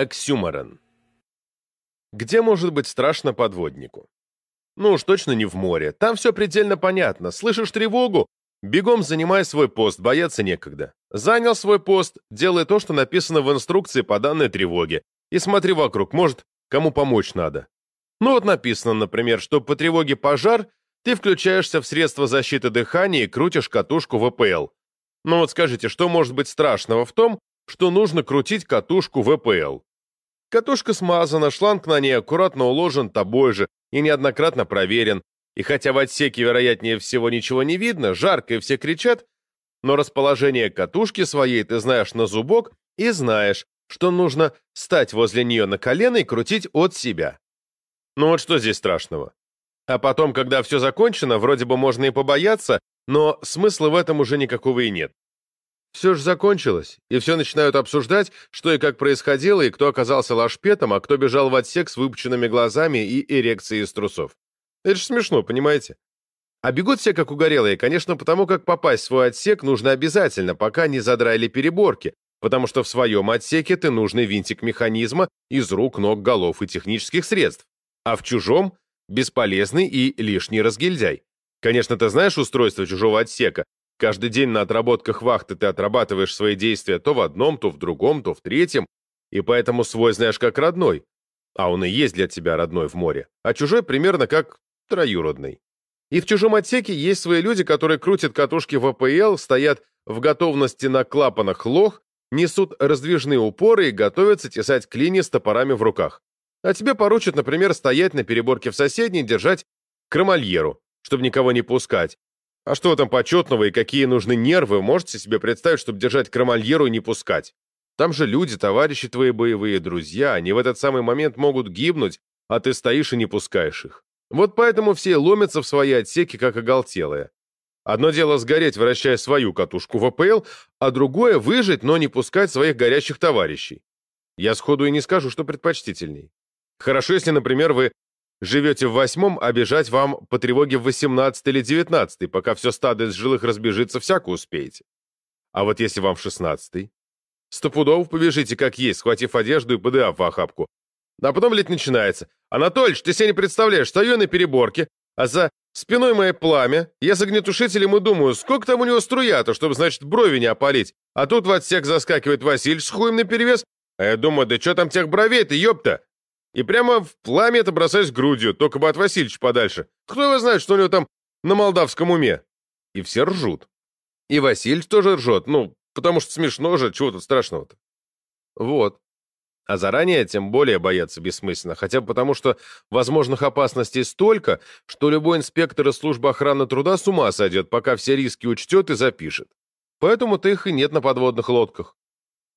Оксюморон. Где может быть страшно подводнику? Ну уж точно не в море. Там все предельно понятно. Слышишь тревогу? Бегом занимай свой пост, бояться некогда. Занял свой пост, делай то, что написано в инструкции по данной тревоге. И смотри вокруг, может, кому помочь надо. Ну вот написано, например, что по тревоге пожар ты включаешься в средство защиты дыхания и крутишь катушку ВПЛ. Ну вот скажите, что может быть страшного в том, что нужно крутить катушку ВПЛ. Катушка смазана, шланг на ней аккуратно уложен тобой же и неоднократно проверен, и хотя в отсеке, вероятнее всего, ничего не видно, жарко и все кричат, но расположение катушки своей ты знаешь на зубок и знаешь, что нужно стать возле нее на колено и крутить от себя. Ну вот что здесь страшного? А потом, когда все закончено, вроде бы можно и побояться, но смысла в этом уже никакого и нет. Все же закончилось, и все начинают обсуждать, что и как происходило, и кто оказался лашпетом, а кто бежал в отсек с выпученными глазами и эрекцией из трусов. Это же смешно, понимаете? А бегут все как угорелые, конечно, потому как попасть в свой отсек нужно обязательно, пока не задрали переборки, потому что в своем отсеке ты нужный винтик механизма из рук, ног, голов и технических средств, а в чужом — бесполезный и лишний разгильдяй. Конечно, ты знаешь устройство чужого отсека, Каждый день на отработках вахты ты отрабатываешь свои действия то в одном, то в другом, то в третьем, и поэтому свой знаешь как родной. А он и есть для тебя родной в море, а чужой примерно как троюродный. И в чужом отсеке есть свои люди, которые крутят катушки в АПЛ, стоят в готовности на клапанах лох, несут раздвижные упоры и готовятся тесать клини с топорами в руках. А тебе поручат, например, стоять на переборке в соседней держать кромальеру, чтобы никого не пускать, а что там почетного и какие нужны нервы, можете себе представить, чтобы держать крамольеру и не пускать? Там же люди, товарищи твои боевые, друзья, они в этот самый момент могут гибнуть, а ты стоишь и не пускаешь их. Вот поэтому все ломятся в свои отсеки, как оголтелые. Одно дело сгореть, вращая свою катушку в АПЛ, а другое — выжить, но не пускать своих горящих товарищей. Я сходу и не скажу, что предпочтительней. Хорошо, если, например, вы Живете в восьмом, а бежать вам по тревоге в восемнадцатый или девятнадцатый, пока все стадо из жилых разбежится, всяко успеете. А вот если вам в шестнадцатый? Стопудов побежите как есть, схватив одежду и ПДА в охапку. А потом лет начинается. Анатольевич, ты себе не представляешь, стою на переборке, а за спиной мое пламя, я с огнетушителем и думаю, сколько там у него струя-то, чтобы, значит, брови не опалить. А тут в отсек заскакивает Василий с хуем наперевес, а я думаю, да что там тех бровей-то, ёпта? И прямо в пламя это бросаюсь грудью, только бы от Васильевича подальше. Кто его знает, что у него там на молдавском уме? И все ржут. И Васильевич тоже ржет, ну, потому что смешно же, чего тут страшного-то? Вот. А заранее тем более бояться бессмысленно, хотя бы потому, что возможных опасностей столько, что любой инспектор из службы охраны труда с ума сойдет, пока все риски учтет и запишет. Поэтому-то их и нет на подводных лодках.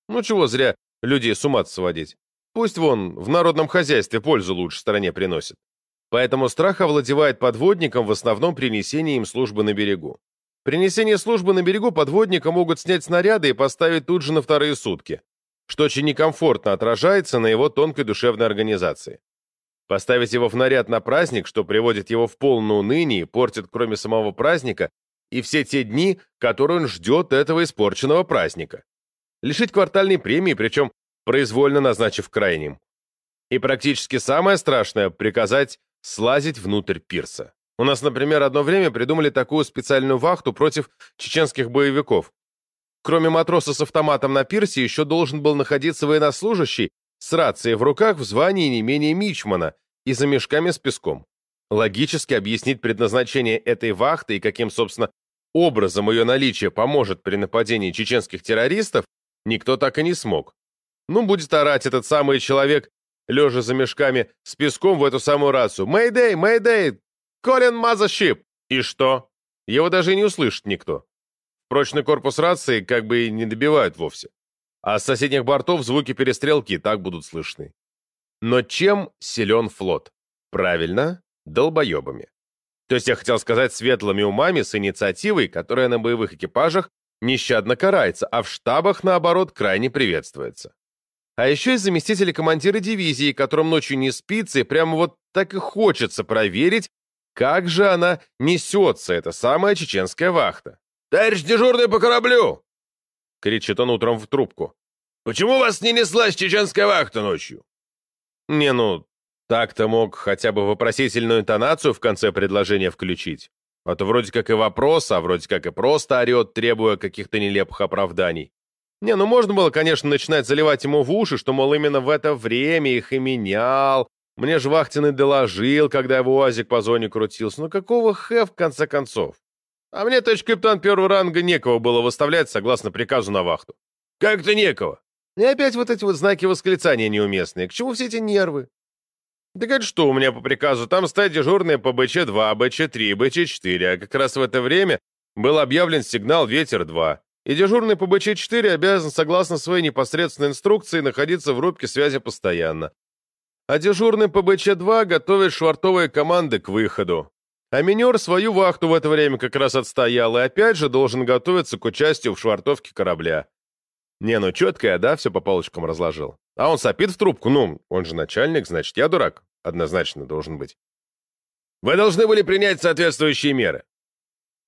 Ну чего зря людей с ума сводить. Пусть вон в народном хозяйстве пользу лучше стороне приносит. Поэтому страх овладевает подводником в основном при несении им службы на берегу. При несении службы на берегу подводника могут снять снаряды и поставить тут же на вторые сутки, что очень некомфортно отражается на его тонкой душевной организации. Поставить его в наряд на праздник, что приводит его в полное уныние портит кроме самого праздника и все те дни, которые он ждет этого испорченного праздника. Лишить квартальной премии, причем произвольно назначив крайним. И практически самое страшное — приказать слазить внутрь пирса. У нас, например, одно время придумали такую специальную вахту против чеченских боевиков. Кроме матроса с автоматом на пирсе, еще должен был находиться военнослужащий с рацией в руках в звании не менее мичмана и за мешками с песком. Логически объяснить предназначение этой вахты и каким, собственно, образом ее наличие поможет при нападении чеченских террористов, никто так и не смог. Ну, будет орать этот самый человек, лежа за мешками с песком в эту самую рацию. «Мэйдэй! Мэйдэй! Колин Мазащип!» И что? Его даже и не услышит никто. Прочный корпус рации как бы и не добивают вовсе. А с соседних бортов звуки перестрелки так будут слышны. Но чем силен флот? Правильно, долбоебами. То есть я хотел сказать светлыми умами с инициативой, которая на боевых экипажах нещадно карается, а в штабах, наоборот, крайне приветствуется. А еще есть заместители командира дивизии, которым ночью не спится, и прямо вот так и хочется проверить, как же она несется, эта самая чеченская вахта. «Товарищ дежурный по кораблю!» — кричит он утром в трубку. Почему вас не неслась чеченская вахта ночью?» «Не, ну, так-то мог хотя бы вопросительную интонацию в конце предложения включить. А то вроде как и вопрос, а вроде как и просто орет, требуя каких-то нелепых оправданий. Не, ну можно было, конечно, начинать заливать ему в уши, что, мол, именно в это время их и менял. Мне же Вахтенный доложил, когда его УАЗик по зоне крутился. Ну какого хэ, в конце концов? А мне, товарищ капитан первого ранга, некого было выставлять согласно приказу на вахту. Как-то некого. И опять вот эти вот знаки восклицания неуместные. К чему все эти нервы? Да говорит, что у меня по приказу там стать дежурные по БЧ-2, БЧ-3, БЧ-4, а как раз в это время был объявлен сигнал «Ветер-2». И дежурный по БЧ-4 обязан, согласно своей непосредственной инструкции, находиться в рубке связи постоянно. А дежурный по БЧ-2 готовит швартовые команды к выходу. А минер свою вахту в это время как раз отстоял и опять же должен готовиться к участию в швартовке корабля. Не, ну четко я, да, все по полочкам разложил. А он сопит в трубку, ну, он же начальник, значит, я дурак. Однозначно должен быть. Вы должны были принять соответствующие меры.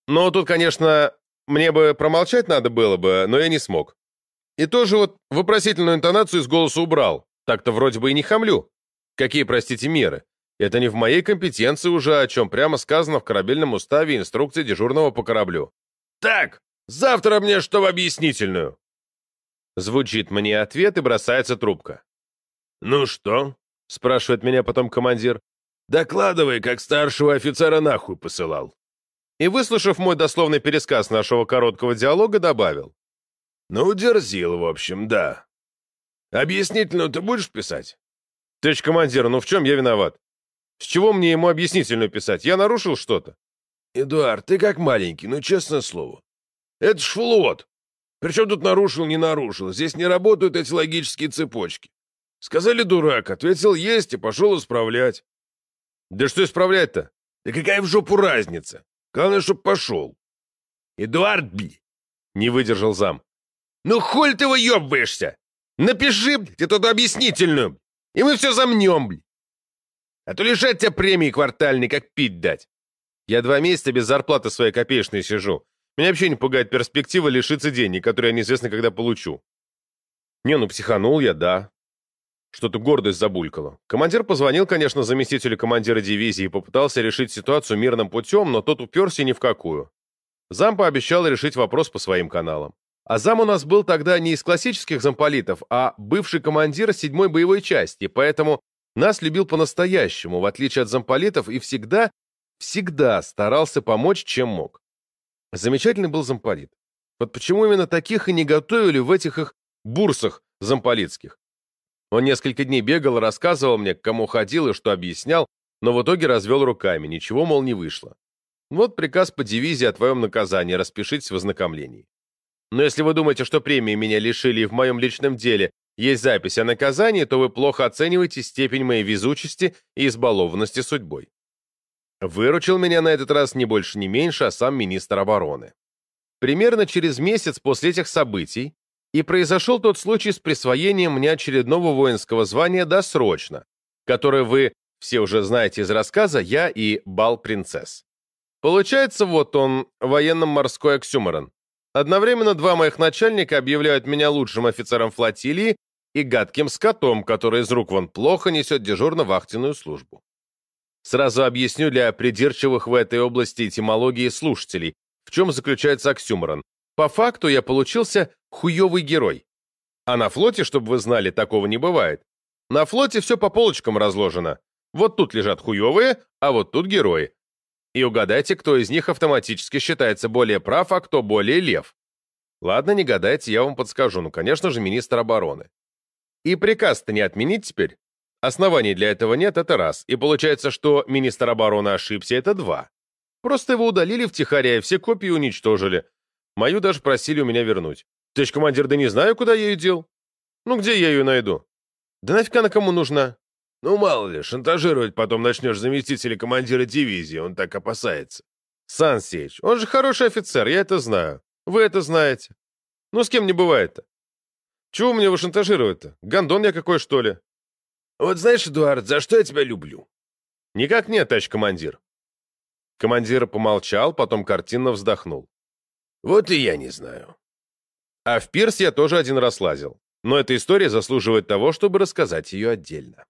Ну, тут, конечно, мне бы промолчать надо было бы, но я не смог. И тоже вот вопросительную интонацию из голоса убрал. Так-то вроде бы и не хамлю. Какие, простите, меры? Это не в моей компетенции уже, о чем прямо сказано в корабельном уставе инструкции дежурного по кораблю. Так, завтра мне что в объяснительную. Звучит мне ответ и бросается трубка. «Ну что?» — спрашивает меня потом командир. «Докладывай, как старшего офицера нахуй посылал». И, выслушав мой дословный пересказ нашего короткого диалога, добавил. «Ну, дерзил, в общем, да. Объяснительную ты будешь писать?» «Товарищ командир, ну в чем я виноват? С чего мне ему объяснительную писать? Я нарушил что-то?» «Эдуард, ты как маленький, ну, честное слово. Это ж флот. Причем тут нарушил, не нарушил. Здесь не работают эти логические цепочки. Сказали дурак, ответил есть и пошел исправлять. Да что исправлять-то? Да какая в жопу разница? Главное, чтоб пошел. Эдуард, бли. Не выдержал зам. Ну холь ты выебываешься? Напиши, блядь, эту объяснительную, и мы все замнем, блядь. А то лишать тебя премии квартальной, как пить дать. Я два месяца без зарплаты своей копеечной сижу. Меня вообще не пугает перспектива лишиться денег, которые я неизвестно когда получу. Не, ну психанул я, да. Что-то гордость забулькала. Командир позвонил, конечно, заместителю командира дивизии и попытался решить ситуацию мирным путем, но тот уперся ни в какую. Зам пообещал решить вопрос по своим каналам. А зам у нас был тогда не из классических замполитов, а бывший командир седьмой боевой части, поэтому нас любил по-настоящему, в отличие от замполитов, и всегда, всегда старался помочь, чем мог. Замечательный был замполит. Вот почему именно таких и не готовили в этих их бурсах замполитских? Он несколько дней бегал рассказывал мне, к кому ходил и что объяснял, но в итоге развел руками, ничего, мол, не вышло. Вот приказ по дивизии о твоем наказании, распишитесь в ознакомлении. Но если вы думаете, что премии меня лишили и в моем личном деле есть запись о наказании, то вы плохо оцениваете степень моей везучести и избалованности судьбой. Выручил меня на этот раз не больше, не меньше, а сам министр обороны. Примерно через месяц после этих событий и произошел тот случай с присвоением мне очередного воинского звания досрочно, которое вы все уже знаете из рассказа «Я и бал-принцесс». Получается, вот он, военно-морской оксюморон. Одновременно два моих начальника объявляют меня лучшим офицером флотилии и гадким скотом, который из рук вон плохо несет дежурно-вахтенную службу. Сразу объясню для придирчивых в этой области этимологии слушателей, в чем заключается оксюморон. По факту я получился хуёвый герой. А на флоте, чтобы вы знали, такого не бывает. На флоте все по полочкам разложено. Вот тут лежат хуёвые, а вот тут герои. И угадайте, кто из них автоматически считается более прав, а кто более лев. Ладно, не гадайте, я вам подскажу. Ну, конечно же, министр обороны. И приказ-то не отменить теперь? Оснований для этого нет, это раз. И получается, что министр обороны ошибся, это два. Просто его удалили втихаря и все копии уничтожили. Мою даже просили у меня вернуть. Товарищ командир, да не знаю, куда я ее дел. Ну, где я ее найду? Да нафиг она кому нужна? Ну, мало ли, шантажировать потом начнешь заместителя командира дивизии, он так опасается. Сан Сеич, он же хороший офицер, я это знаю. Вы это знаете. Ну, с кем не бывает-то? Чего мне его шантажировать-то? Гондон я какой, что ли? Вот знаешь, Эдуард, за что я тебя люблю? Никак нет, товарищ командир. Командир помолчал, потом картинно вздохнул. Вот и я не знаю. А в пирс я тоже один раз лазил. Но эта история заслуживает того, чтобы рассказать ее отдельно.